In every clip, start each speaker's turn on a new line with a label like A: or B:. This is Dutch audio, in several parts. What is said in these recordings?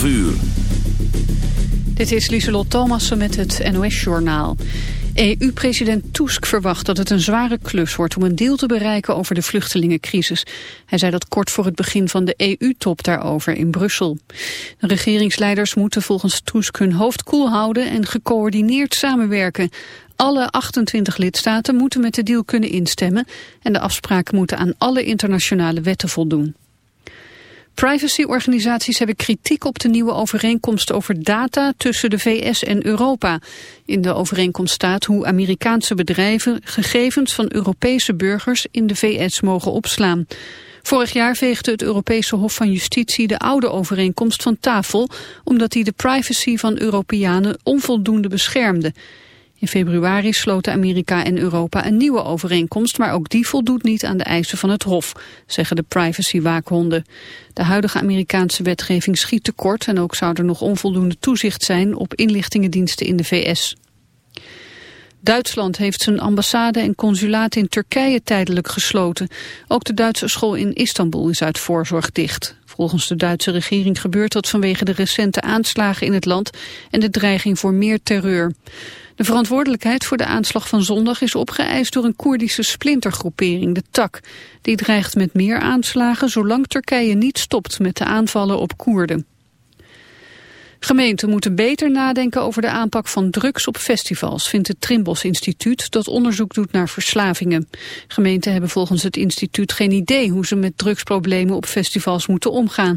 A: 12 uur.
B: Dit is Lieselot Thomassen met het NOS-journaal. EU-president Tusk verwacht dat het een zware klus wordt om een deal te bereiken over de vluchtelingencrisis. Hij zei dat kort voor het begin van de EU-top daarover in Brussel. De regeringsleiders moeten volgens Tusk hun hoofd koel houden en gecoördineerd samenwerken. Alle 28 lidstaten moeten met de deal kunnen instemmen en de afspraken moeten aan alle internationale wetten voldoen. Privacyorganisaties hebben kritiek op de nieuwe overeenkomst over data tussen de VS en Europa. In de overeenkomst staat hoe Amerikaanse bedrijven gegevens van Europese burgers in de VS mogen opslaan. Vorig jaar veegde het Europese Hof van Justitie de oude overeenkomst van tafel, omdat die de privacy van Europeanen onvoldoende beschermde. In februari sloten Amerika en Europa een nieuwe overeenkomst, maar ook die voldoet niet aan de eisen van het Hof, zeggen de privacy-waakhonden. De huidige Amerikaanse wetgeving schiet tekort en ook zou er nog onvoldoende toezicht zijn op inlichtingendiensten in de VS. Duitsland heeft zijn ambassade en consulaat in Turkije tijdelijk gesloten. Ook de Duitse school in Istanbul is uit voorzorg dicht. Volgens de Duitse regering gebeurt dat vanwege de recente aanslagen in het land en de dreiging voor meer terreur. De verantwoordelijkheid voor de aanslag van zondag is opgeëist door een Koerdische splintergroepering, de TAK. Die dreigt met meer aanslagen zolang Turkije niet stopt met de aanvallen op Koerden. Gemeenten moeten beter nadenken over de aanpak van drugs op festivals, vindt het Trimbos Instituut dat onderzoek doet naar verslavingen. Gemeenten hebben volgens het instituut geen idee hoe ze met drugsproblemen op festivals moeten omgaan.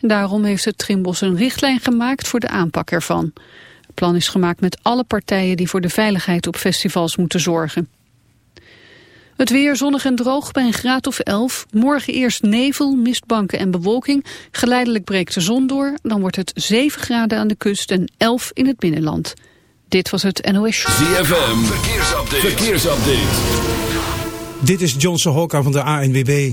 B: Daarom heeft het Trimbos een richtlijn gemaakt voor de aanpak ervan. Het plan is gemaakt met alle partijen die voor de veiligheid op festivals moeten zorgen. Het weer zonnig en droog bij een graad of 11. Morgen eerst nevel, mistbanken en bewolking. Geleidelijk breekt de zon door. Dan wordt het 7 graden aan de kust en 11 in het binnenland. Dit was het NOS Show.
A: ZFM, verkeersupdate. verkeersupdate.
C: Dit is Johnson Hokka van de ANWB.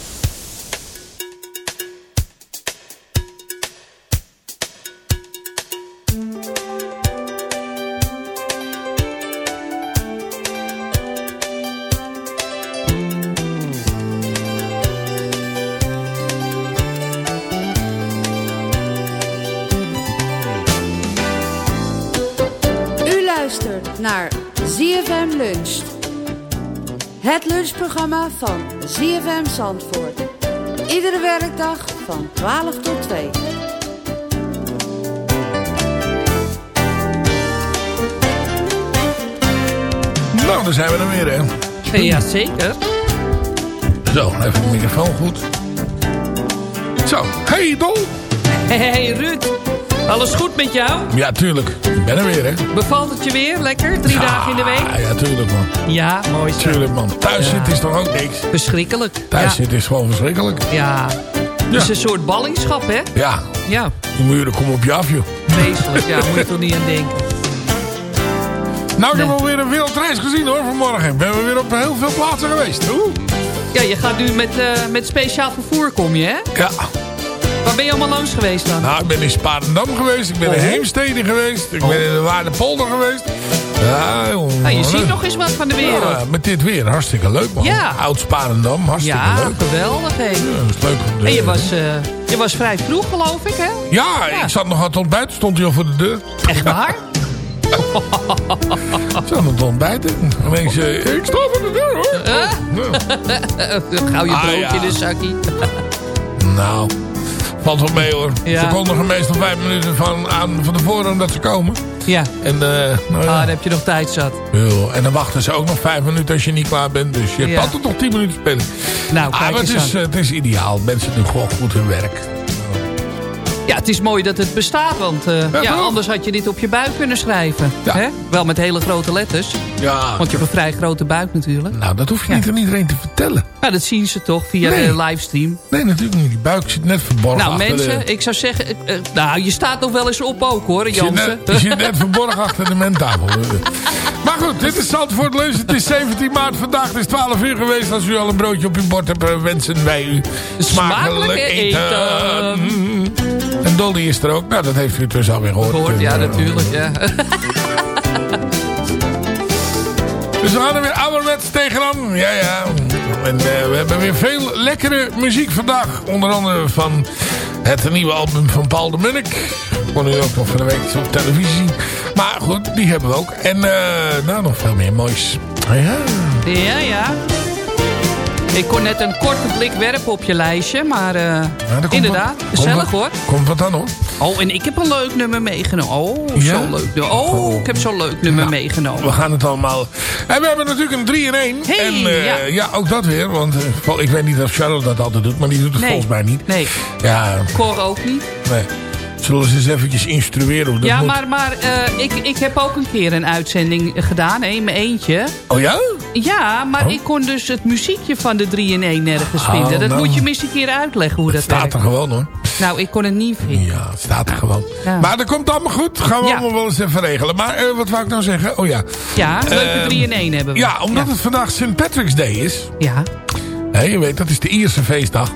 D: Lunchprogramma van ZFM Zandvoort. Iedere werkdag van 12 tot 2.
E: Nou, daar zijn we dan weer, hè. Ja, zeker.
F: Zo, even de microfoon goed. Zo, hey Dol.
E: Hey Ruud, alles goed met jou?
F: Ja, tuurlijk. Ik ben er weer, hè.
E: Bevalt het je weer lekker? Drie dagen in de week?
F: Ja, tuurlijk, man.
E: Ja, mooi zo.
F: Tuurlijk, man. Thuis
E: Ja.
F: zitten is toch ook niks?
E: Verschrikkelijk.
F: Thuis
E: ja.
F: zitten is gewoon verschrikkelijk.
E: Ja. Het is een soort ballingschap, hè?
F: Ja,
E: Ja,
F: die muren komen op je af, joh.
E: vreselijk. Ja, moet je toch niet aan denken.
F: Nou, ik heb
E: Nee.
F: alweer een wereldreis gezien, hoor, vanmorgen. We hebben weer op heel veel plaatsen geweest. Oeh.
E: Ja, je gaat nu met, eh, met speciaal vervoer, kom je, hè?
F: Ja,
E: Waar ben je allemaal langs geweest dan?
F: nou, ik ben in Sparendam geweest. Ik ben in
E: Oh.
F: Heemstede geweest. Ik ben in de Waardepolder geweest. Ja.
E: Nou, je ziet nog eens wat van de wereld.
F: Ja, met dit weer. Hartstikke leuk, man.
E: Ja.
F: Oud Sparendam, hartstikke
E: Ja,
F: leuk.
E: geweldig, hè?
F: Ja, dat is leuk.
E: En je was, eh, je was vrij vroeg, geloof ik, hè?
F: Ja, ik zat nog aan het ontbijten. Stond hij al voor de deur.
E: Echt waar?
F: Ik zat aan het ontbijten. Ineens, eh, ik sta voor de deur, hoor.
E: Eh?
F: Ja.
E: Gauw je
F: Ah,
E: broodje
F: ja.
E: in de zakkie.
F: Nou, valt wel mee, hoor.
E: Ja.
F: Ze kondigen meestal vijf minuten van, aan, van tevoren dat ze komen.
E: Ja,
F: En, eh, nou
E: ah, dan heb je nog tijd zat.
F: En dan wachten ze ook nog vijf minuten als je niet klaar bent. Dus je hebt altijd nog tien minuten spelen.
E: Nou,
F: Ah, maar het, is,
E: aan.
F: eh, het is ideaal. Mensen doen gewoon goed hun werk.
E: Ja, het is mooi dat het bestaat, want eh, ja, anders had je dit op je buik kunnen schrijven.
F: Ja.
E: Hè? Wel met hele grote letters,
F: Ja.
E: want je hebt een vrij grote buik natuurlijk.
F: Nou, dat hoef je
E: Ja.
F: niet aan iedereen te vertellen.
E: Nou, dat zien ze toch via
F: Nee.
E: de livestream.
F: Nee, natuurlijk niet. Die buik zit net verborgen
E: Nou, mensen,
F: de...
E: ik zou zeggen... eh, nou, je staat nog wel eens op ook, hoor, Jansen.
F: die zit net verborgen achter de menttafel. Maar goed, dit is Zandvoort Lunch. Het is 17 maart. Vandaag het is 12 uur geweest. Als u al een broodje op uw bord hebt, eh, wensen wij u smakelijk eten. En Dolly is er ook. Nou, dat heeft u dus alweer gehoord.
E: Gehoord, ja,
F: Eh,
E: natuurlijk, ja.
F: Dus we gaan er weer ouderwets tegenaan. Ja, ja. En eh, we hebben weer veel lekkere muziek vandaag. Onder andere van het nieuwe album van Paul de Munnik. Kon u ook nog van de week op televisie zien. Maar goed, die hebben we ook. En eh, nou, nog veel meer moois. Ja.
E: Ja, ja. Ik kon net een korte blik werpen op je lijstje, maar
F: Ja, komt
E: inderdaad,
F: wat-
E: gezellig hoor.
F: Komt wat dan hoor.
E: Oh, en ik heb een leuk nummer meegenomen. Oh,
F: Ja?
E: zo'n leuk nummer. Oh, ik heb zo'n leuk nummer
F: Nou,
E: meegenomen.
F: We gaan het allemaal... En we hebben natuurlijk een 3 in 1.
E: Hey,
F: en eh,
E: ja.
F: ja. ook dat weer. Want eh, ik weet niet of Charlotte dat altijd doet. Maar die doet het
E: Nee.
F: volgens mij niet.
E: Nee,
F: Ja,
E: Cor ook niet.
F: nee. Zullen ze eens eventjes instrueren dat
E: ja,
F: moet?
E: maar, maar ik, ik heb ook een keer een uitzending gedaan, hè, in mijn eentje.
F: Oh ja?
E: Ja, maar
F: Oh.
E: ik kon dus het muziekje van de 3 in 1 nergens
F: Oh,
E: vinden. Dat
F: nou.
E: moet je me eens een keer uitleggen hoe dat
F: Het staat
E: werkt.
F: er gewoon hoor.
E: Nou, ik kon het niet vinden.
F: Ja, het staat er gewoon.
E: Ja.
F: Maar dat komt allemaal goed. Gaan we
E: Ja.
F: allemaal wel eens even regelen. Maar eh, wat wou ik nou zeggen? Oh ja.
E: Ja, leuke
F: Ehm,
E: 3 in 1 hebben we.
F: Ja, omdat het vandaag St. Patrick's Day is.
E: Ja.
F: Hè, je weet, dat is de Ierse feestdag.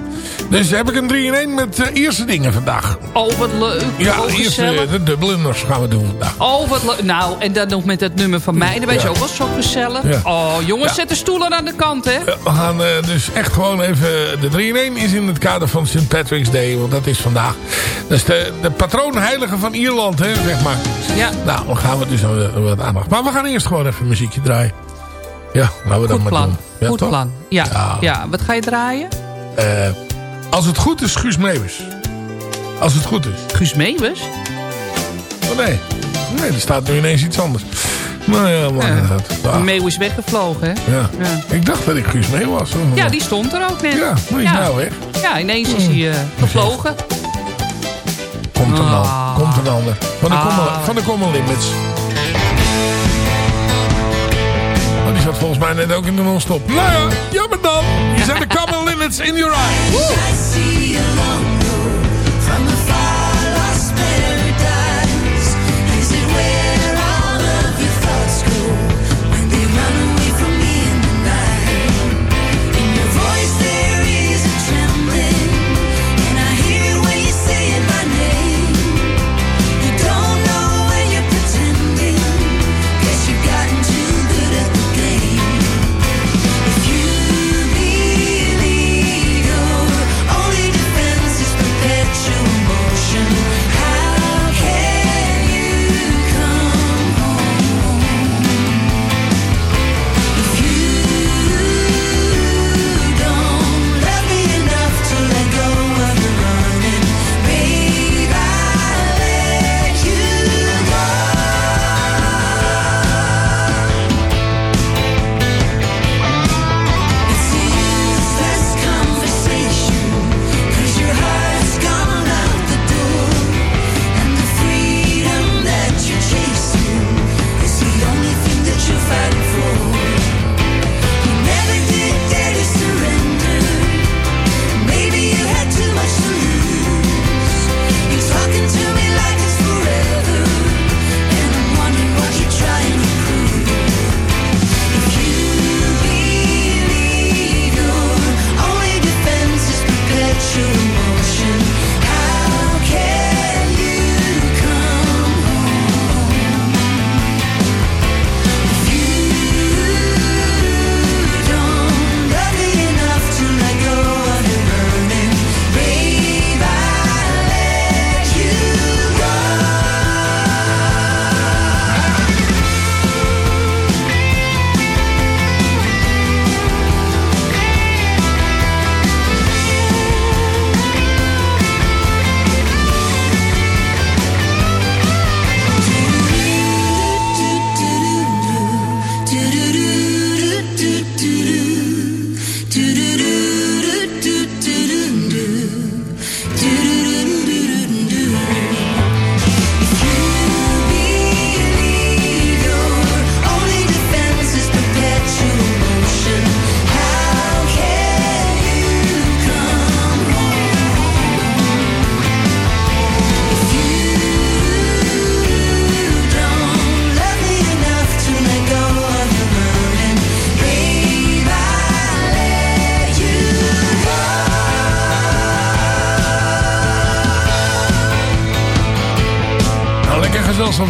F: Dus heb ik een 3 in 1 met eh, Ierse dingen vandaag.
E: Oh, wat leuk.
F: Ja,
E: oh,
F: Ierse, de Dubliners gaan we doen vandaag.
E: Oh, wat leuk. Nou, en dan nog met dat nummer van mij. Dat is
F: Ja.
E: ook wel zo gezellig.
F: Ja.
E: Oh, jongens,
F: Ja.
E: zet de stoelen aan de kant, hè.
F: Eh, We gaan eh, dus echt gewoon even... De 3 in 1 is in het kader van St. Patrick's Day. Want dat is vandaag. Dat is de, de patroonheilige van Ierland, hè, zeg maar.
E: Ja,
F: Nou, dan gaan we dus wat aandacht. Maar we gaan eerst gewoon even muziekje draaien. Ja, laten we dat maar
E: plan.
F: doen. Ja,
E: goed
F: toch?
E: plan. Ja.
F: Ja.
E: ja, wat ga je draaien?
F: Eh, als het goed is, Guus Meeuwis. Als het goed is.
E: Guus Meeuwis?
F: Oh nee. Nee, er staat nu ineens iets anders. Nou ja, maar ah,
E: Meeuw is weggevlogen, hè?
F: ja.
E: Ja.
F: Ik dacht dat ik Guus Meeuw was. hoor.
E: Ja, die stond er ook net.
F: Ja, maar die is
E: ja.
F: nou weg.
E: Ja, ineens is hij eh, gevlogen.
F: Komt een
E: Ah.
F: ander. Komt een ander. Van de,
E: Ah.
F: Common, van de Common Limits. Zat volgens mij net ook in de non-stop. Nou ja, jammer dan. Hier zijn de Common Limits in your eyes.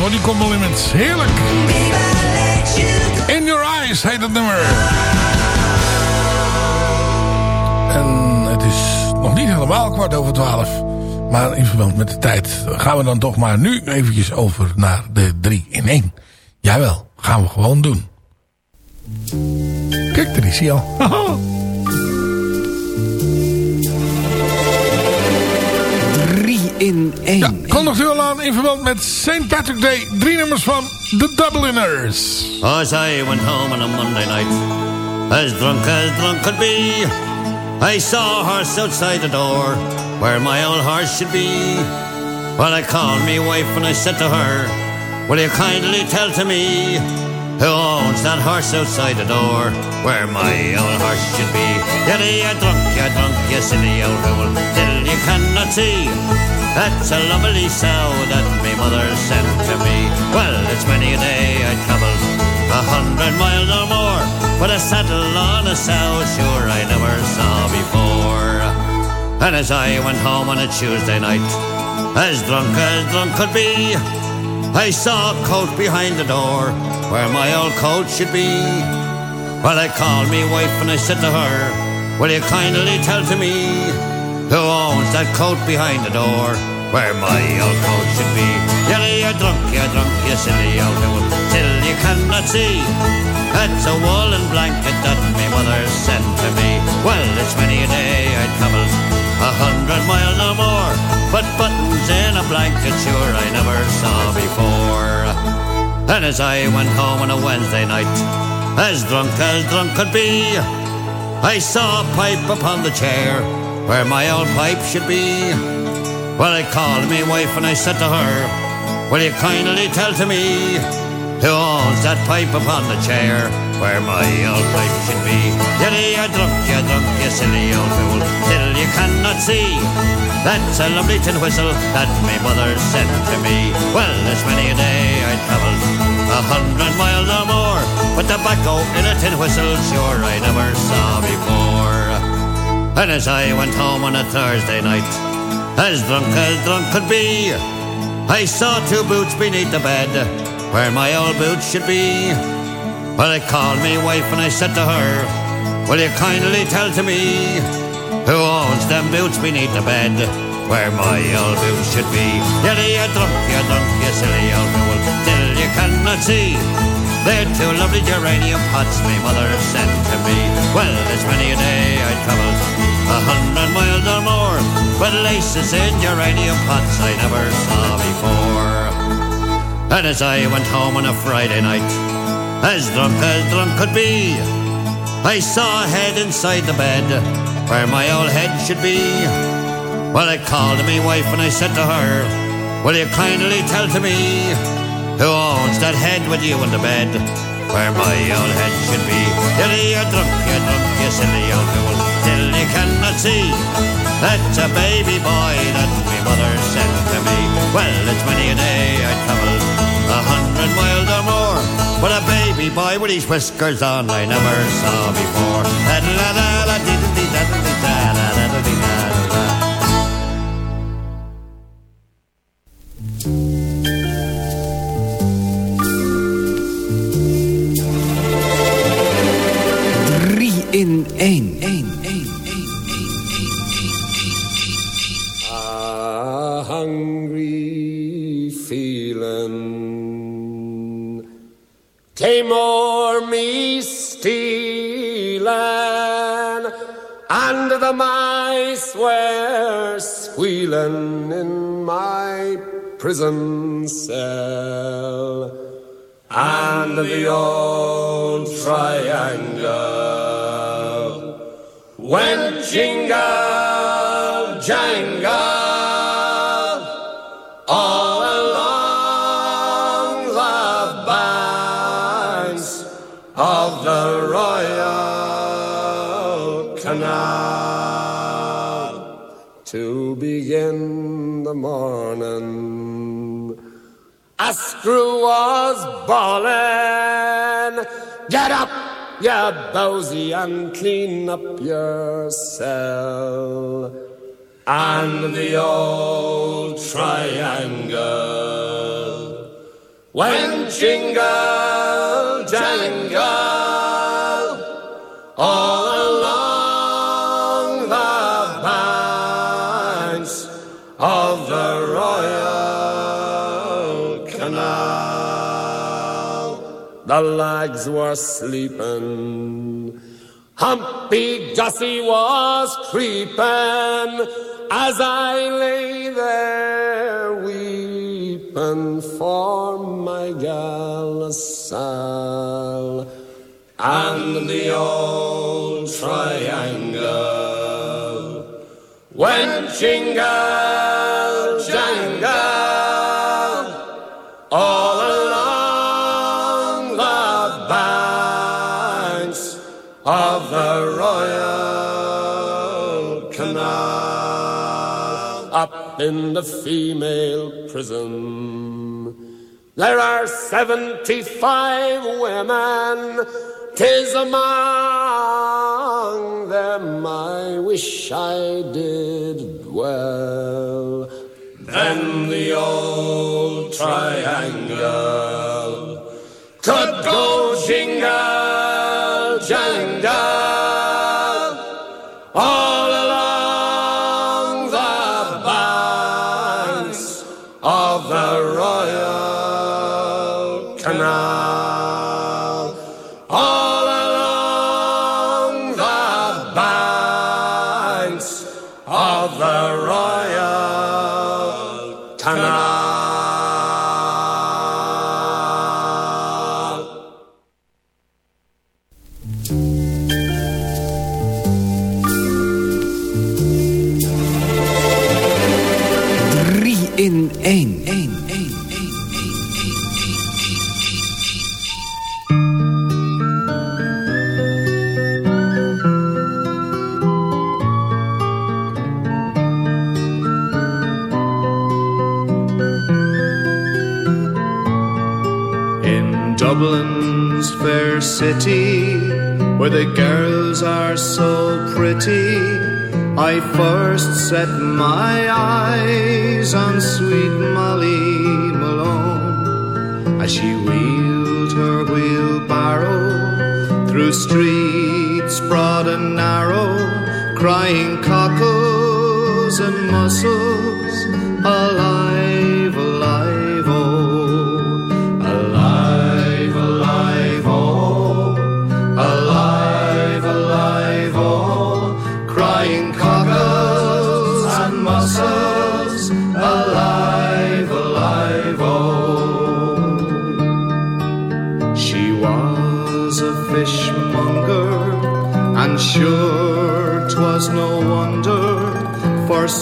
F: Van die compliments. Heerlijk. In Your Eyes heet het nummer. En het is nog niet helemaal kwart over twaalf. Maar in verband met de tijd gaan we dan toch maar nu eventjes over naar de 3 in 1. Jawel, gaan we gewoon doen. Kijk, daar is hij al.
C: in één.
F: Ja, kondigt u al aan in verband met St. Patrick Day. Drie nummers van The Dubliners.
G: As I went home on a Monday night, as drunk as drunk could be, I saw a horse outside the door, where my old horse should be. Well, I called me wife and I said to her, will you kindly tell to me, who that horse outside the door, where my old horse should be? Yeah, you're drunk, you're drunk, you silly old fool, till you cannot see. That's a lovely sow that my mother sent to me. Well, it's many a day I travelled a hundred miles or more, but a saddle on a sow, sure I never saw before. And as I went home on a Tuesday night, as drunk as drunk could be, I saw a coat behind the door, where my old coat should be. Well, I called me wife and I said to her, Will you kindly tell to me? Who owns that coat behind the door where my old coat should be? Yeah, you're drunk, you're drunk, you silly old fool, till you cannot see. That's a woolen blanket that my mother sent to me. Well, it's many a day I travelled a hundred miles or more, but buttons in a blanket sure I never saw before. And as I went home on a Wednesday night, as drunk as drunk could be, I saw a pipe upon the chair where my old pipe should be. Well, I called me wife and I said to her, Will you kindly tell to me who owns that pipe upon the chair where my old pipe should be? Yeah, you're drunk, you're drunk, you silly old fool, till you cannot see. That's a lovely tin whistle that my mother sent to me. Well, there's many a day I travelled a hundred miles or more, but tobacco in a tin whistle, sure I never saw before. And as I went home on a Thursday night, as drunk as drunk could be, I saw two boots beneath the bed, where my old boots should be. Well, I called me wife and I said to her, Will you kindly tell to me, who owns them boots beneath the bed, where my old boots should be? Yeah, you're drunk, you're drunk, you silly old fool, till you cannot see. They're two lovely geranium pots my mother sent to me. Well, there's many a day I travelled a hundred miles or more, but laces in uranium pots I never saw before. And as I went home on a Friday night, as drunk as drunk could be, I saw a head inside the bed where my old head should be. Well, I called me wife and I said to her, Will you kindly tell to me? Who owns that head with you in the bed where my old head should be? Till you're drunk, you're drunk, you silly old fool, till you cannot see. That's a baby boy that my mother sent to me. Well, it's many a day I travelled a hundred miles or more, but a baby boy with his whiskers on I never saw before.
C: In één.
H: Ah, A hungry feeling came o'er me stealing, and the mice were squealing in my prison cell. And the old triangle went jingle jangle all along the banks of the Royal Canal to begin the morning. A screw was bawling. Get up, yeah, bowsy and clean up your cell. And the old triangle, when jingle jangle, oh. the lags were sleeping. Humpy Gussie was creeping as I lay there weeping for my gal Sal and the old triangle. When Chingal in the female prison. There are 75 women, tis among them I wish I did dwell. Then the old triangle could go jingle jangle.
I: city where the girls are so pretty. I first set my eyes on sweet Molly Malone as she wheeled her wheelbarrow through streets broad and narrow, crying cockles and mussels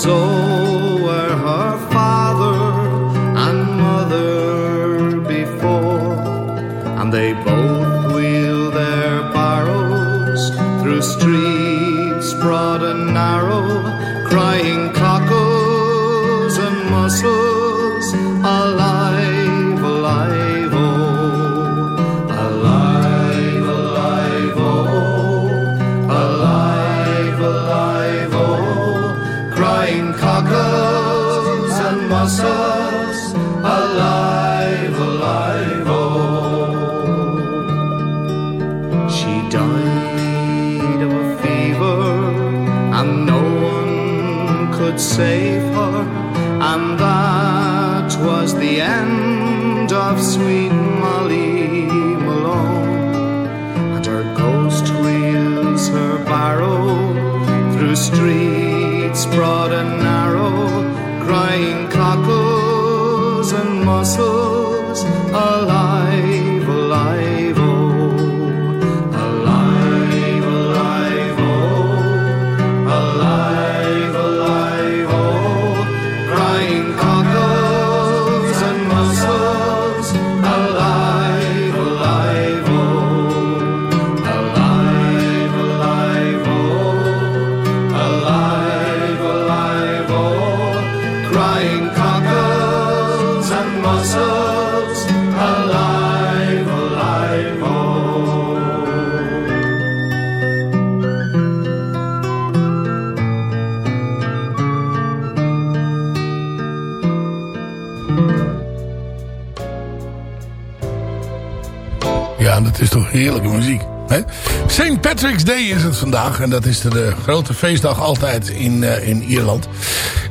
F: soul. Patrick's Day is het vandaag. En dat is de, grote feestdag altijd in, eh, in Ierland.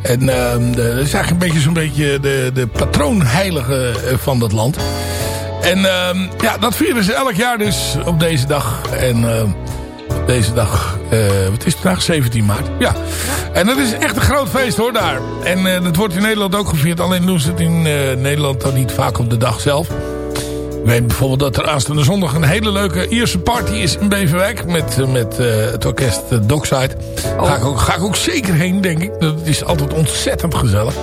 F: En ehm, dat is eigenlijk een beetje zo'n beetje de, de patroonheilige eh, van dat land. En ehm, ja, dat vieren ze elk jaar dus op deze dag. En ehm, op deze dag, eh, wat is het vandaag? 17 maart. Ja. En dat is echt een groot feest hoor daar. En dat wordt in Nederland ook gevierd. Alleen doen ze het in Nederland dan niet vaak op de dag zelf. Ik weet bijvoorbeeld dat er aanstaande zondag een hele leuke Ierse party is in Beverwijk. Met, eh, met eh, het orkest eh, Dockside. Ga, ik ook, ga ik ook zeker heen, denk ik. Dat is altijd ontzettend gezellig.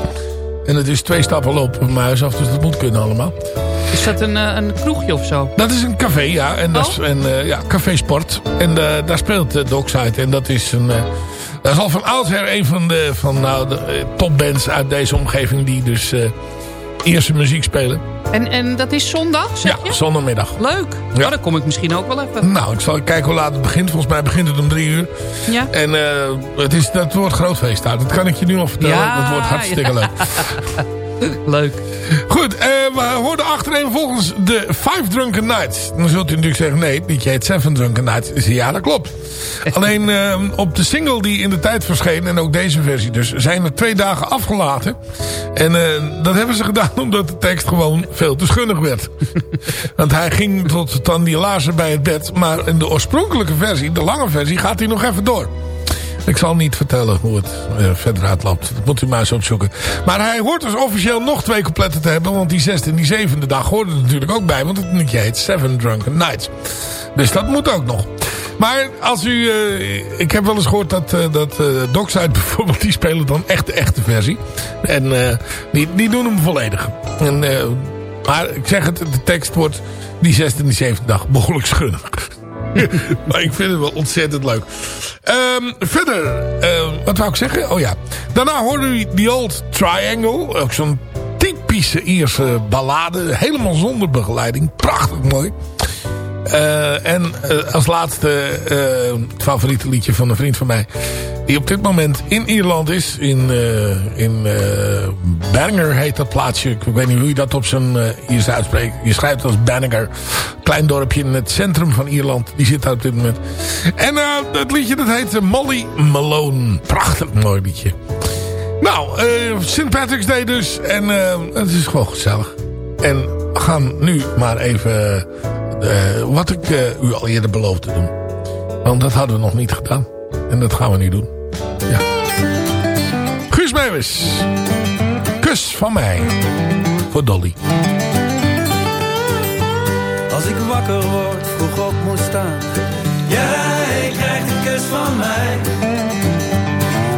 F: En het is twee stappen lopen van mijn huis af, dus dat moet kunnen allemaal.
E: Is dat een, een kroegje of zo?
F: Dat is een café, ja. En dat is,
E: Oh.
F: en, eh, ja, Café Sport. En daar speelt uh, Dockside. En dat is een... dat is al van oudsher een van de, van, nou, de topbands uit deze omgeving... die dus Ierse muziek spelen.
E: En, en dat is zondag, zeg
F: Ja,
E: je?
F: zondagmiddag.
E: Leuk.
F: Ja.
E: Ja. dan kom ik misschien ook wel even.
F: Nou, ik zal kijken hoe laat het begint. Volgens mij begint het om drie uur.
E: Ja.
F: En eh, het, is, dat wordt groot feest daar. Dat kan ik je nu al vertellen.
E: Ja,
F: dat wordt hartstikke
E: ja.
F: leuk.
E: Leuk.
F: Goed, eh, we hoorden achterin volgens de Five Drunken Nights. Dan zult u natuurlijk zeggen, nee, het heet Seven Drunken Nights. Ja, dat klopt. Alleen eh, op de single die in de tijd verscheen, en ook deze versie dus, zijn er twee dagen afgelaten. En eh, dat hebben ze gedaan omdat de tekst gewoon veel te schunnig werd. Want hij ging tot dan die laarzen bij het bed. Maar in de oorspronkelijke versie, de lange versie, gaat hij nog even door. Ik zal niet vertellen hoe het eh, verder uitloopt. Dat moet u maar eens opzoeken. Maar hij hoort dus officieel nog twee coupletten te hebben. Want die zesde en die zevende dag hoort er natuurlijk ook bij. Want het liedje heet Seven Drunken Nights. Dus dat moet ook nog. Maar als u... eh, ik heb wel eens gehoord dat, eh dat Dockside bijvoorbeeld... die spelen dan echt de echte versie. En die, die doen hem volledig. En, maar ik zeg het, de tekst wordt die zesde en die zevende dag behoorlijk schunnig. maar ik vind het wel ontzettend leuk. Ehm, verder, ehm, wat wou ik zeggen? Oh ja. Daarna hoorde u The Old Triangle. Ook zo'n typische Ierse ballade. Helemaal zonder begeleiding. Prachtig mooi. Eh, en eh, als laatste eh, het favoriete liedje van een vriend van mij. Die op dit moment in Ierland is. In, in heet dat plaatsje. Ik weet niet hoe je dat op zijn uh, Iers uitspreekt. Je schrijft als Bangor. Klein dorpje in het centrum van Ierland. Die zit daar op dit moment. En uh, het liedje dat heet uh, Molly Malone. Prachtig mooi liedje. Nou, uh, St. Patrick's Day dus. En uh, het is gewoon gezellig. En we gaan nu maar even... Uh, wat ik uh, u al eerder beloofd te doen. Want dat hadden we nog niet gedaan. En dat gaan we nu doen. Ja. Guus. Kus van mij. Voor Dolly.
J: Als ik wakker word, vroeg op moet staan. Jij krijgt een kus van mij.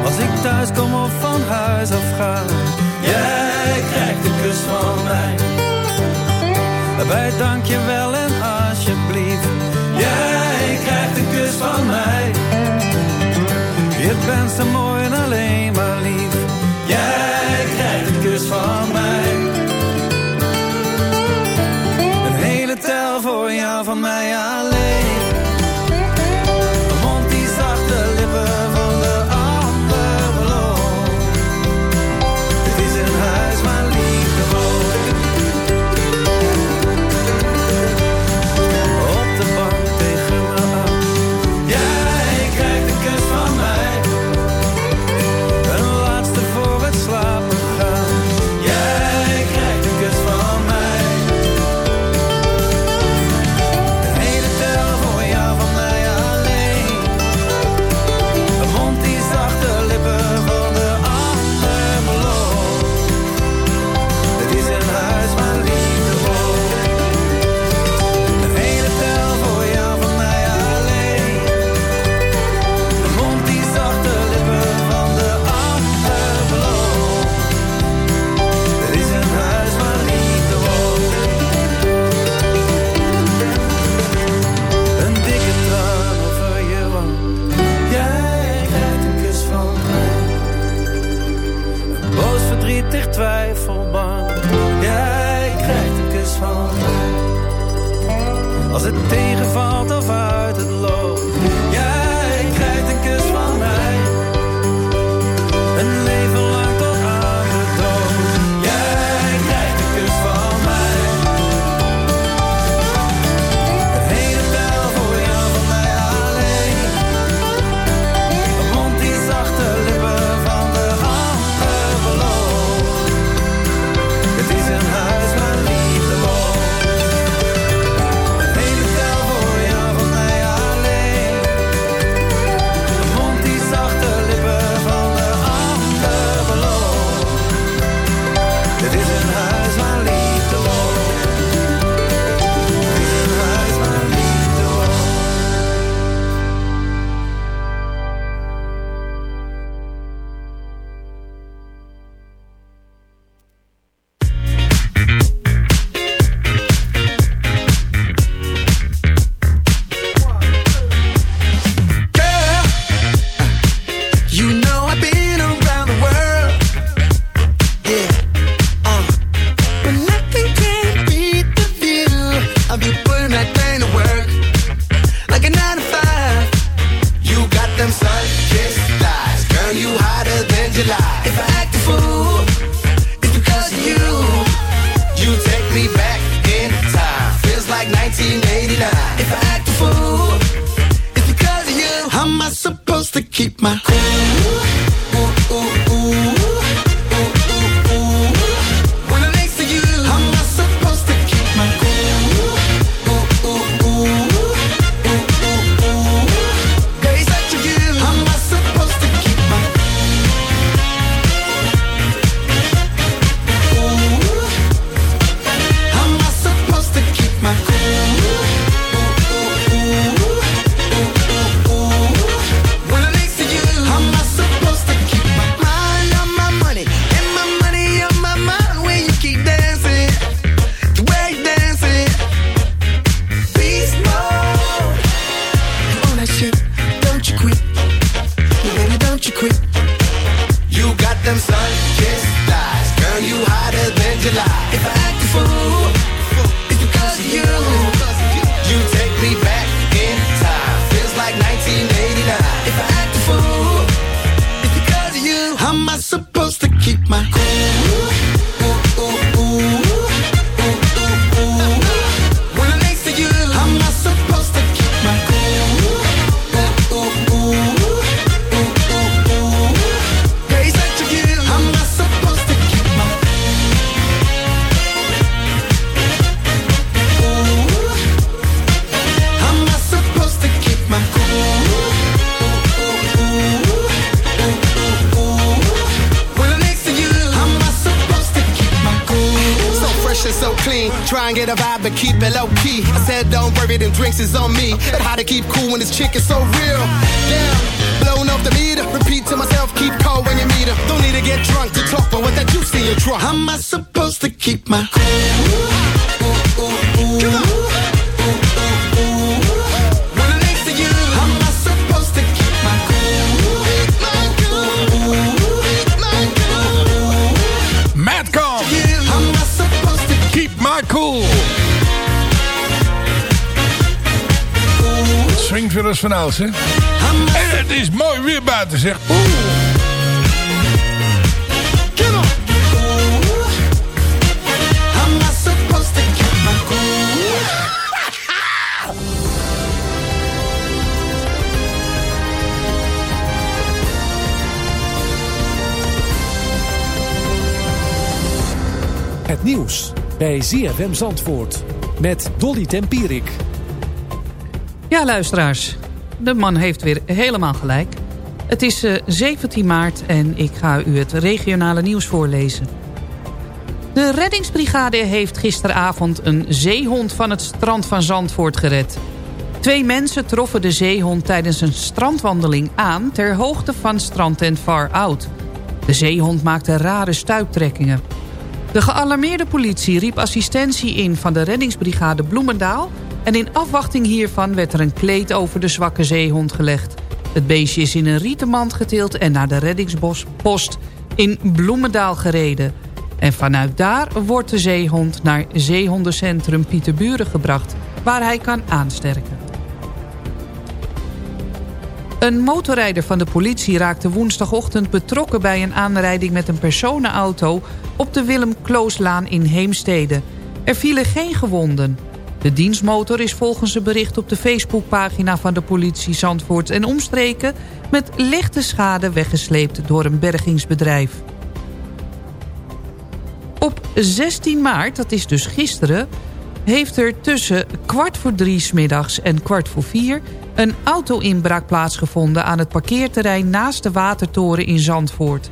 J: Als ik thuis kom of van huis af ga. Jij krijgt een kus van mij. Bij dank Jij krijgt een kus van mij. Je bent zo mooi en alleen maar lief. Jij krijgt een kus van mij. Een hele tel voor jou van mij alleen.
K: My How am I supposed to keep my cool? Come on. When I'm next to you, how am I supposed to keep my cool?
F: Madcom.
K: How am I supposed to
F: Keep my cool. Als van ouds, hè? En het is mooi weer buiten, zeg. Oeh.
L: Het nieuws bij ZFM Zandvoort met Dolly Tempierik.
E: Ja, luisteraars. De man heeft weer helemaal gelijk. Het is eh, 17 maart en ik ga u het regionale nieuws voorlezen. De reddingsbrigade heeft gisteravond een zeehond van het strand van Zandvoort gered. Twee mensen troffen de zeehond tijdens een strandwandeling aan... ter hoogte van strandtent Far Out. De zeehond maakte rare stuiptrekkingen. De gealarmeerde politie riep assistentie in van de reddingsbrigade Bloemendaal... en in afwachting hiervan werd er een kleed over de zwakke zeehond gelegd. Het beestje is in een rieten mand getild en naar de reddingspost in Bloemendaal gereden. En vanuit daar wordt de zeehond naar zeehondencentrum Pieterburen gebracht... waar hij kan aansterken. Een motorrijder van de politie raakte woensdagochtend betrokken bij een aanrijding met een personenauto op de Willem Klooslaan in Heemstede. Er vielen geen gewonden. De dienstmotor is volgens een bericht op de Facebookpagina van de politie Zandvoort en omstreken met lichte schade weggesleept door een bergingsbedrijf. Op 16 maart, dat is dus gisteren, heeft er tussen kwart voor drie smiddags en kwart voor vier... een auto-inbraak plaatsgevonden aan het parkeerterrein naast de Watertoren in Zandvoort.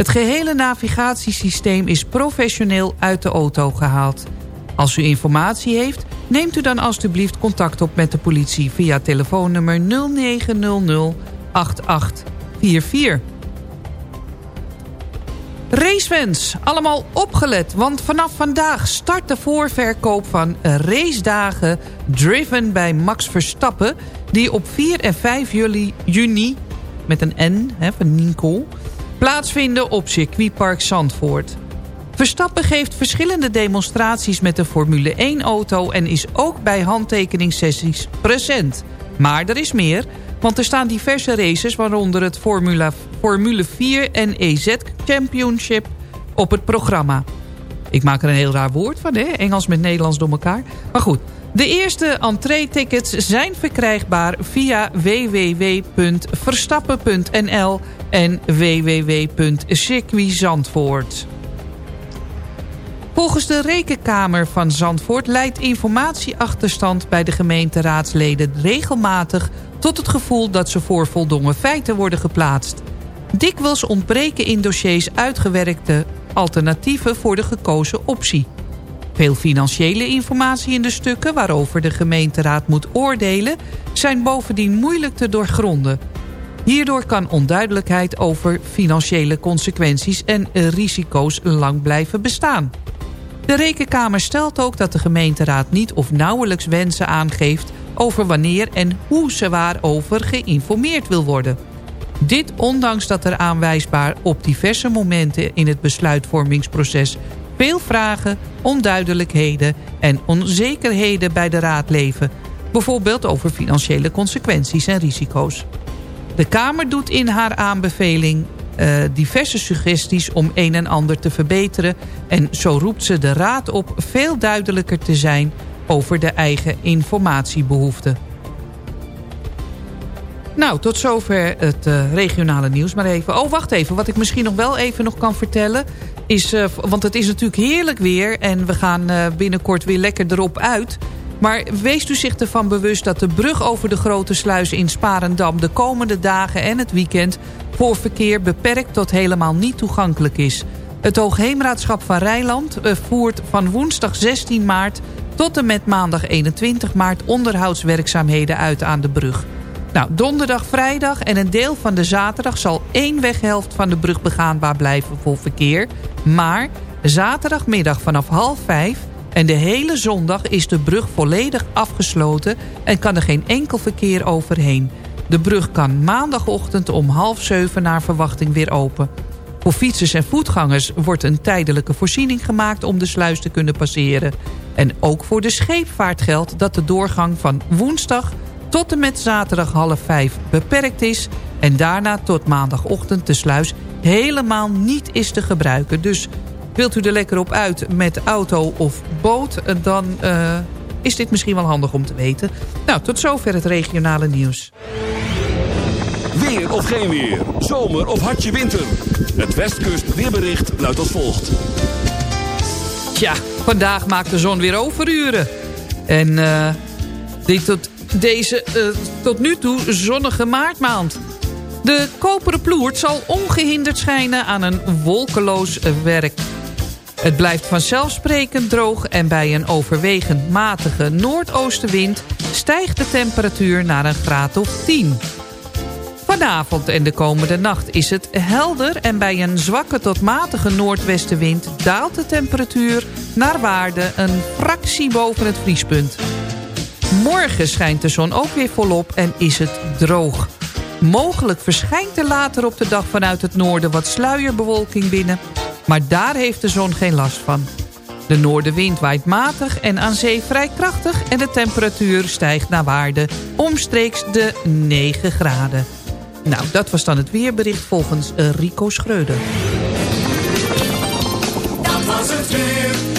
E: Het gehele navigatiesysteem is professioneel uit de auto gehaald. Als u informatie heeft, neemt u dan alstublieft contact op met de politie... via telefoonnummer 0900 8844. Racefans, allemaal opgelet, want vanaf vandaag start de voorverkoop van racedagen Driven bij Max Verstappen... die op 4 en 5 juli, juni, met een N hè, van Nico, plaatsvinden op circuitpark Zandvoort. Verstappen geeft verschillende demonstraties met de Formule 1-auto... en is ook bij handtekeningssessies present. Maar er is meer... Want er staan diverse races, waaronder het Formula, Formule 4 en EZ Championship op het programma. Ik maak er een heel raar woord van, hè? Engels met Nederlands door elkaar. Maar goed, De eerste entree-tickets zijn verkrijgbaar via www.verstappen.nl en www.circuitzandvoort. Volgens de Rekenkamer van Zandvoort leidt informatieachterstand bij de gemeenteraadsleden regelmatig tot het gevoel dat ze voor voldongen feiten worden geplaatst. Dikwijls ontbreken in dossiers uitgewerkte alternatieven voor de gekozen optie. Veel financiële informatie in de stukken waarover de gemeenteraad moet oordelen... zijn bovendien moeilijk te doorgronden. Hierdoor kan onduidelijkheid over financiële consequenties en risico's lang blijven bestaan. De Rekenkamer stelt ook dat de gemeenteraad niet of nauwelijks wensen aangeeft... over wanneer en hoe ze waarover geïnformeerd wil worden. Dit ondanks dat er aanwijsbaar op diverse momenten in het besluitvormingsproces veel vragen, onduidelijkheden en onzekerheden bij de raad leven. Bijvoorbeeld over financiële consequenties en risico's. De Kamer doet in haar aanbeveling uh, diverse suggesties om een en ander te verbeteren... en zo roept ze de raad op veel duidelijker te zijn over de eigen informatiebehoeften. Nou, tot zover het uh, regionale nieuws maar even. Oh, wacht even. Wat ik misschien nog wel even nog kan vertellen... is, uh, want het is natuurlijk heerlijk weer... en we gaan uh, binnenkort weer lekker erop uit... Maar wees u zich ervan bewust dat de brug over de grote sluis in Sparendam... de komende dagen en het weekend voor verkeer beperkt tot helemaal niet toegankelijk is. Het Hoogheemraadschap van Rijnland voert van woensdag 16 maart... tot en met maandag 21 maart onderhoudswerkzaamheden uit aan de brug. Nou, donderdag, vrijdag en een deel van de zaterdag... zal één weghelft van de brug begaanbaar blijven voor verkeer. Maar zaterdagmiddag vanaf half vijf... en de hele zondag is de brug volledig afgesloten... en kan er geen enkel verkeer overheen. De brug kan maandagochtend om half zeven naar verwachting weer open. Voor fietsers en voetgangers wordt een tijdelijke voorziening gemaakt... om de sluis te kunnen passeren. En ook voor de scheepvaart geldt dat de doorgang van woensdag tot en met zaterdag half vijf beperkt is... en daarna tot maandagochtend de sluis helemaal niet is te gebruiken. Dus wilt u er lekker op uit met auto of boot... Eh, dan uh, is dit misschien wel handig om te weten. Nou, tot zover het regionale nieuws.
A: Weer of geen weer, zomer of hartje winter. Het Westkust weerbericht luidt als volgt.
E: Tja, vandaag maakt de zon weer overuren. En uh, dit tot deze uh, tot nu toe zonnige maartmaand. De koperen ploert zal ongehinderd schijnen aan een wolkeloos werk. Het blijft vanzelfsprekend droog en bij een overwegend matige noordoostenwind... stijgt de temperatuur naar een graad of 10. Vanavond en de komende nacht is het helder... en bij een zwakke tot matige noordwestenwind daalt de temperatuur naar waarde een fractie boven het vriespunt. Morgen schijnt de zon ook weer volop en is het droog. Mogelijk verschijnt er later op de dag vanuit het noorden wat sluierbewolking binnen. Maar daar heeft de zon geen last van. De noordenwind waait matig en aan zee vrij krachtig... en de temperatuur stijgt naar waarde omstreeks de 9 graden. Nou, dat was dan het weerbericht volgens Rico Schreuder.
F: Dat was het weer.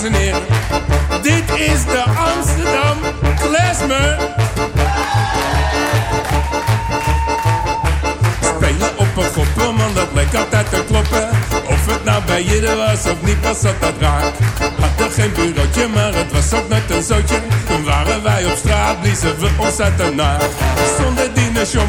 M: Dit is de Amsterdam Klesmer. Spelen op een man, dat lijkt altijd te kloppen. Of het nou bij je was of niet, was dat dat raak. Hadden geen bureautje, maar het was ook net een zootje. Toen waren wij op straat, bliezen we ons uit de naad. Zonder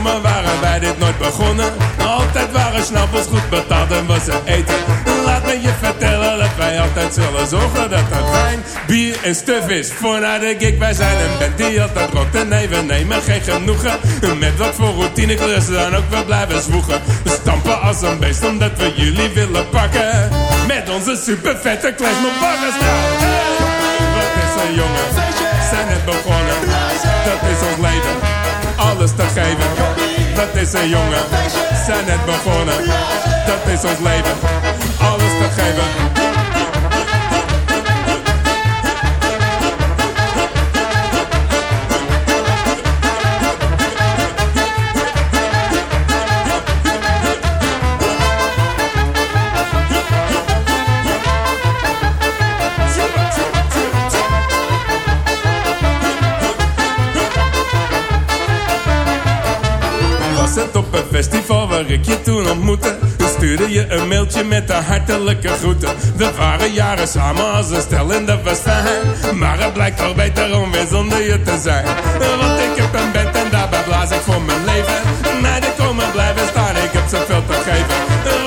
M: maar waren wij dit nooit begonnen. Altijd waren snappels goed betaald en was het eten. Laat me je vertellen dat wij altijd zullen zorgen dat het wijn, bier en stuf is. Voor naar de gig, wij zijn een band die altijd en nee, we nemen geen genoegen. Met wat voor routine klussen dan ook wel blijven zwoegen. We stampen als een beest omdat we jullie willen pakken. Met onze super vette. Hey, wat is een jongen, zijn net begonnen. Dat is ons leven, alles te geven. Dat is een jongen, zijn net begonnen. Dat is ons leven, alles te
F: te geven.
M: Was het op een festival waar ik je toen ontmoette? Stuurde je een mailtje met de hartelijke groeten. We waren jaren samen als een stel en dat was fijn. Maar het blijkt toch beter om weer zonder je te zijn. Want ik heb een band en daarbij blaas ik voor mijn leven. Meiden komen blijven staan, ik heb zoveel te geven.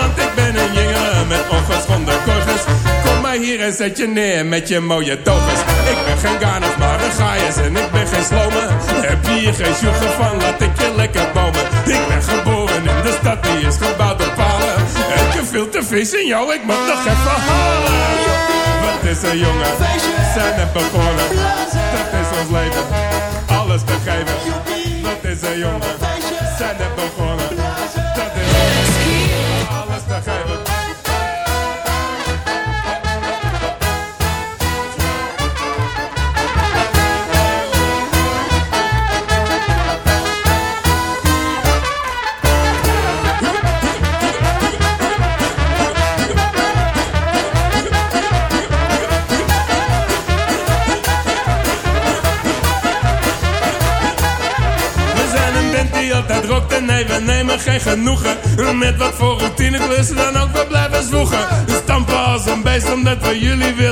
M: Want ik ben een jongen met ongeschonden korgels. Kom maar hier en zet je neer met je mooie tovers. Ik ben geen Ghaners, maar een Gaius en ik ben geen slomen. Heb hier geen sjoegen van, laat ik je lekker bomen. Ik ben geboren in de stad, die is gebouwd veel te vis in jou, ik moet nog even halen. Wat is er jongen, zijn net begonnen. Dat is ons leven, alles geven. Wat is er jongen, genoegen. Met wat voor routine klussen dan ook we blijven zwoegen. We stampen als een beest omdat we jullie willen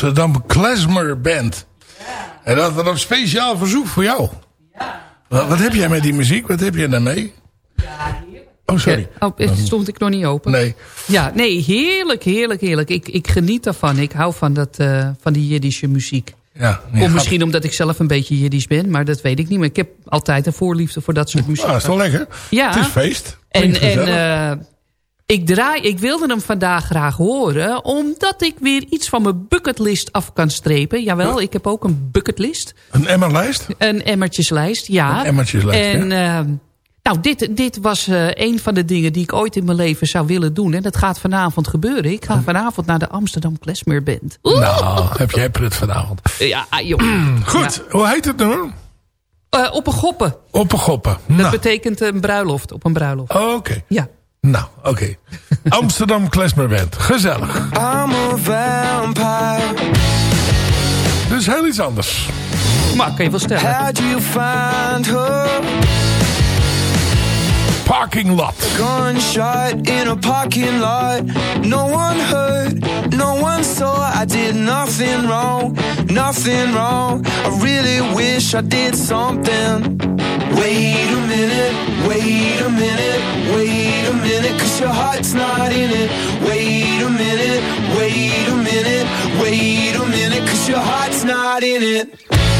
F: Amsterdam Klezmer Band. En dat was een speciaal verzoek voor jou. Wat, wat heb jij met die muziek? Wat heb jij daarmee? Oh, sorry.
E: Oh, stond ik nog niet open.
F: Nee.
E: Ja, nee, heerlijk, heerlijk, heerlijk. Ik, ik geniet daarvan. Ik hou van, dat, eh, van die Jiddische muziek.
F: Ja,
E: Of misschien omdat ik zelf een beetje Jiddisch ben, maar dat weet ik niet. Maar ik heb altijd een voorliefde voor dat soort muziek.
F: Ah, is wel lekker.
E: Ja.
F: Het is feest.
E: En, en. Ik, draai, ik wilde hem vandaag graag horen, omdat ik weer iets van mijn bucketlist af kan strepen. Jawel, ik heb ook een bucketlist.
F: Een emmerlijst?
E: Een emmertjeslijst, ja.
F: Een emmertjeslijst,
E: En eh, nou, dit, dit was eh, een van de dingen die ik ooit in mijn leven zou willen doen. En dat gaat vanavond gebeuren. Ik ga vanavond naar de Amsterdam Klesmer Band. Oeh.
F: Nou, heb jij pret vanavond.
E: Ja, joh.
F: Goed, hoe heet het nummer?
E: Eh, op een goppen.
F: Op een goppen.
E: Dat
F: Nou,
E: betekent een bruiloft, op een bruiloft.
F: oké.
E: Ja.
F: Nou, oké. Amsterdam Klezmer Band. Gezellig.
N: I'm a vampire.
F: Dus heel iets anders.
E: Maar kan je wel stellen.
N: How'd you find her?
F: Parking lot.
N: Gunshot in a parking lot. No one heard, no one saw. I did nothing wrong, nothing wrong. I really wish I did something. Wait a minute, wait a minute, wait a minute, cause your heart's not in it. Wait a minute, wait a minute, wait a minute, cause your heart's not in it.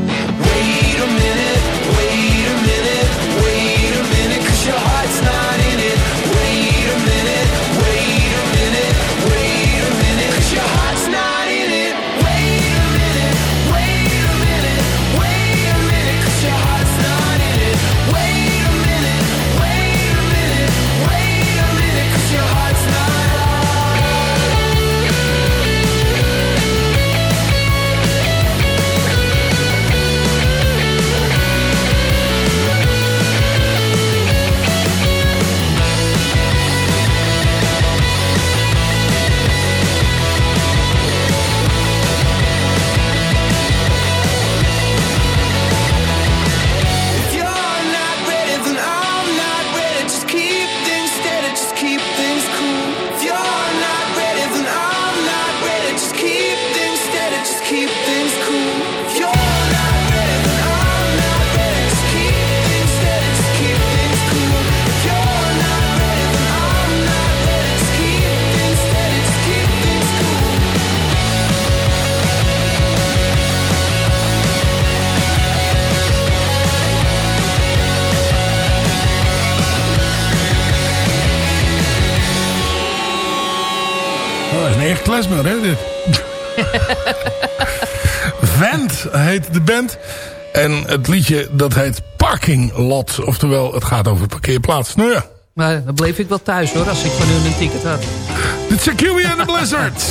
F: Klezmer, hè? Dit. Vent heet de band. En het liedje dat heet Parking Lot. Oftewel, het gaat over parkeerplaats. Nou ja.
E: Maar dan bleef ik wel thuis hoor, als ik van hun een ticket had.
F: The Security and the Blizzards.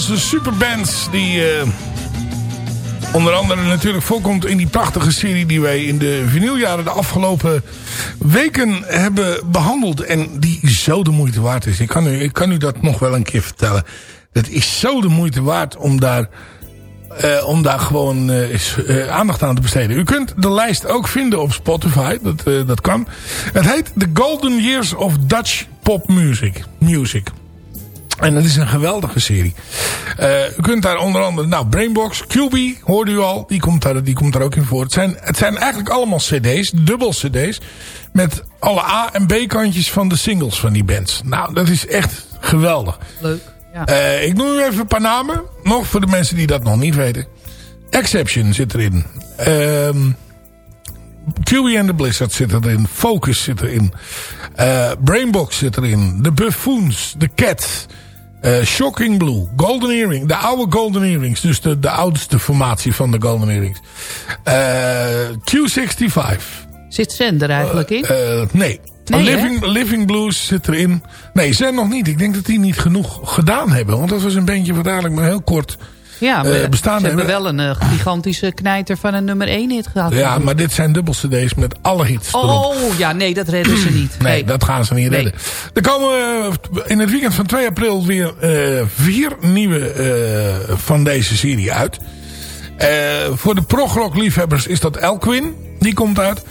F: Nederlandse superbands die... eh, onder andere natuurlijk voorkomt in die prachtige serie die wij in de vinyljaren de afgelopen weken hebben behandeld. En die zo de moeite waard is. Ik kan u, ik kan u dat nog wel een keer vertellen. Het is zo de moeite waard om daar, eh, om daar gewoon eh, aandacht aan te besteden. U kunt de lijst ook vinden op Spotify. Dat, dat kan. Het heet The Golden Years of Dutch Pop Music. Music. En dat is een geweldige serie. Eh, u kunt daar onder andere... Nou, Brainbox, QB, hoorde u al. Die komt daar, die komt daar ook in voor. Het zijn, het zijn eigenlijk allemaal cd's. Dubbel cd's. Met alle A- en B-kantjes van de singles van die bands. Nou, dat is echt geweldig.
E: Leuk. Ja.
F: Eh, ik noem u even een paar namen. Nog voor de mensen die dat nog niet weten. Exception zit erin. Ehm QB and the Blizzard zit erin. Focus zit erin. Eh, Brainbox zit erin. The Buffoons. The Cats. Eh, Shocking Blue. Golden Earring. De oude Golden Earrings. Dus de, de oudste formatie van de Golden Earrings. Eh, Q65.
E: Zit Zen er eigenlijk in?
F: Eh, nee.
E: Nee,
F: Living, Living Blues zit erin. Nee, zijn nog niet. Ik denk dat die niet genoeg gedaan hebben. Want dat was een bandje wat eigenlijk maar heel kort
E: Ja, maar
F: eh, bestaan
E: ze hebben wel een eh, gigantische knijter van een nummer 1 hit gehad.
F: Ja, maar dit zijn dubbel cd's met alle hits erop.
E: Oh, ja, nee, dat redden ze niet.
F: Nee, dat gaan ze niet
E: Nee.
F: redden. Er komen eh, in het weekend van 2 april weer vier nieuwe van deze serie uit. Voor de progrock liefhebbers is dat Elkwin. Die komt uit.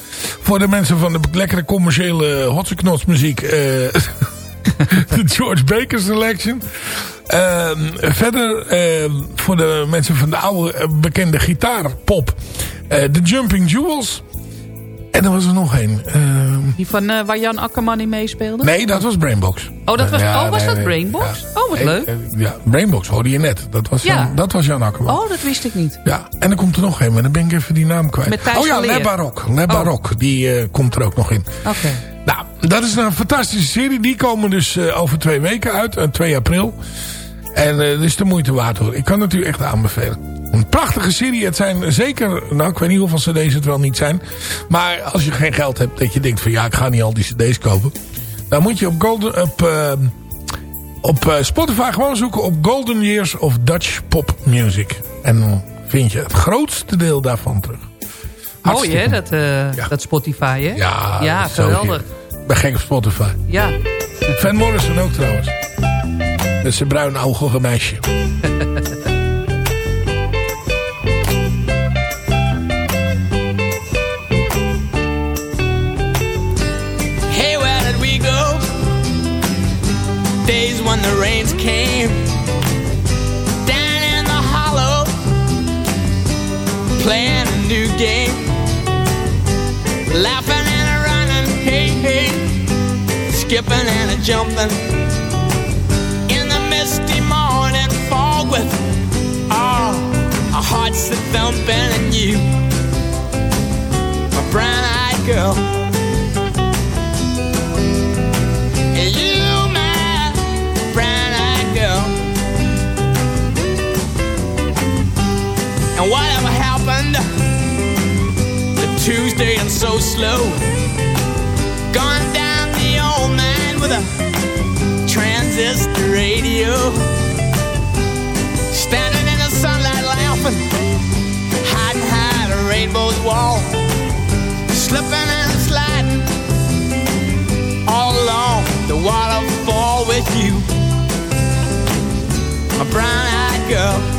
F: Voor de mensen van de lekkere commerciële hotseknots muziek. eh, de George Baker Selection. Ehm, verder ehm, voor de mensen van de oude eh, bekende gitaarpop. eh de Jumping Jewels. En er was er nog één. Ehm,
E: Die van eh, waar Jan Akkerman in meespeelde?
F: nee, dat was Brainbox.
E: Oh, dat was,
F: Ja,
E: oh, was
F: nee,
E: dat. Brainbox?
F: Ja.
E: Oh, wat leuk.
F: eh, Ja, Brainbox hoorde je net. Dat was,
E: Ja.
F: Jan, dat was Jan Akkerman.
E: Oh, dat wist ik niet.
F: Ja, en dan komt er nog een, maar dan ben ik even die naam kwijt.
E: Met Thijs
F: oh ja,
E: van Leer.
F: Le Baroque. Le Baroque, die eh, komt er ook nog in.
E: Oké.
F: Nou, dat is een fantastische serie. Die komen dus eh, over twee weken uit, eh, 2 april. En eh dat is de moeite waard hoor. Ik kan het u echt aanbevelen. Een prachtige serie. Het zijn zeker, nou ik weet niet hoeveel cd's het wel niet zijn. Maar als je geen geld hebt, dat je denkt van ja, ik ga niet al die cd's kopen. Dan moet je op, Golden, op, eh, op eh, Spotify gewoon zoeken op Golden Years of Dutch Pop Music. En dan vind je het grootste deel daarvan terug.
E: Mooi hè, dat, eh, dat Spotify hè?
F: Ja,
E: ja geweldig.
F: Ben gek op Spotify.
E: Ja.
F: Van Morrison ook trouwens. Met zijn bruin oogige meisje.
O: jumping in the misty morning fog with all our hearts that thumping and you, my brown-eyed girl. And you, my brown-eyed girl. And whatever happened to Tuesday and so slow? Transistor radio. Standing in the sunlight laughing, hiding behind a rainbow's wall. Slipping and sliding all along the waterfall with you, my brown-eyed girl.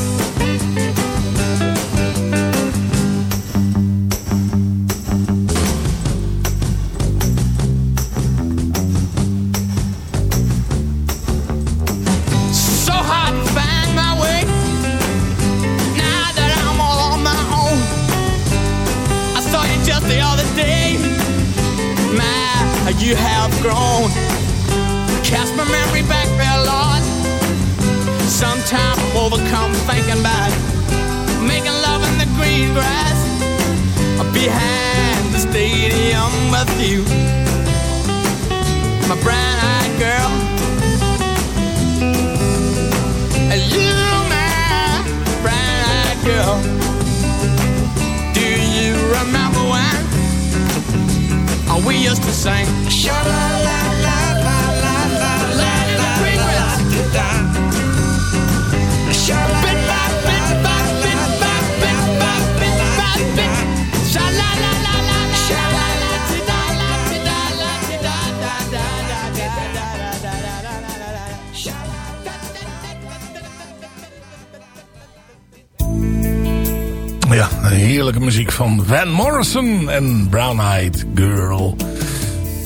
F: Morrison en Brown Eyed Girl.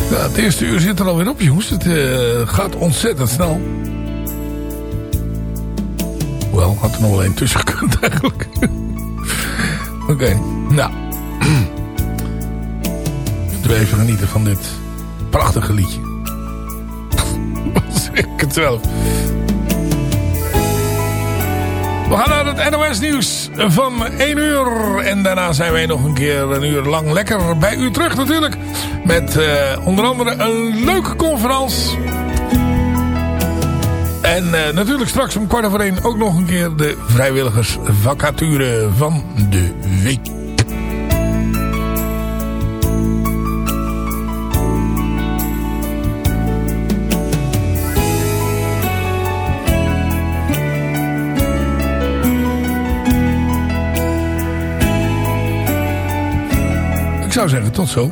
F: Het eerste uur zit er alweer op, jongens. Het eh, gaat ontzettend snel. Wel, had er nog wel één tussen gekund eigenlijk. Oké, nou. We even genieten van dit prachtige liedje. Het zelf. We gaan naar het NOS nieuws van 1 uur. En daarna zijn wij nog een keer een uur lang lekker bij u terug natuurlijk. Met eh, onder andere een leuke conferentie. En eh, natuurlijk straks om kwart over één ook nog een keer de vrijwilligersvacature van de week. Zou zeggen tot zo.